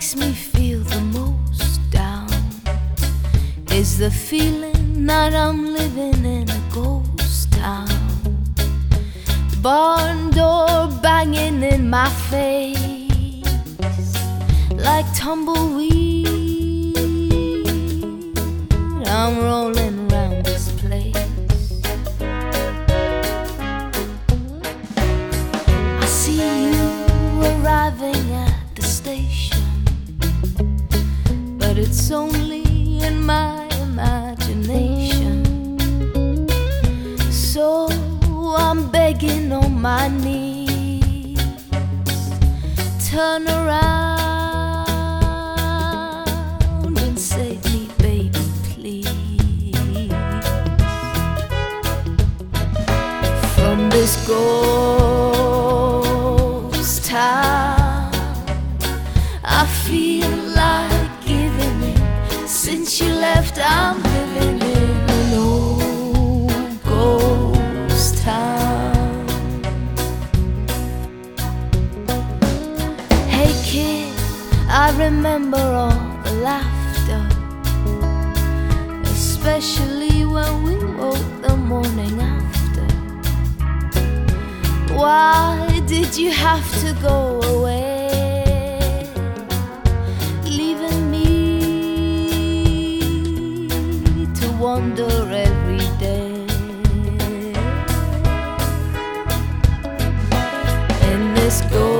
makes me feel the most down is the feeling that I'm living in a ghost town. Barn door banging in my face like tumbleweed. I'm rolling around this place. I see you arriving it's only in my imagination. So I'm begging on my knees, turn around and save me, baby, please, from this ghost town. I feel kid, I remember all the laughter, especially when we woke the morning after. Why did you have to go away? Leaving me to wander every day. In this gold.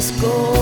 let's go.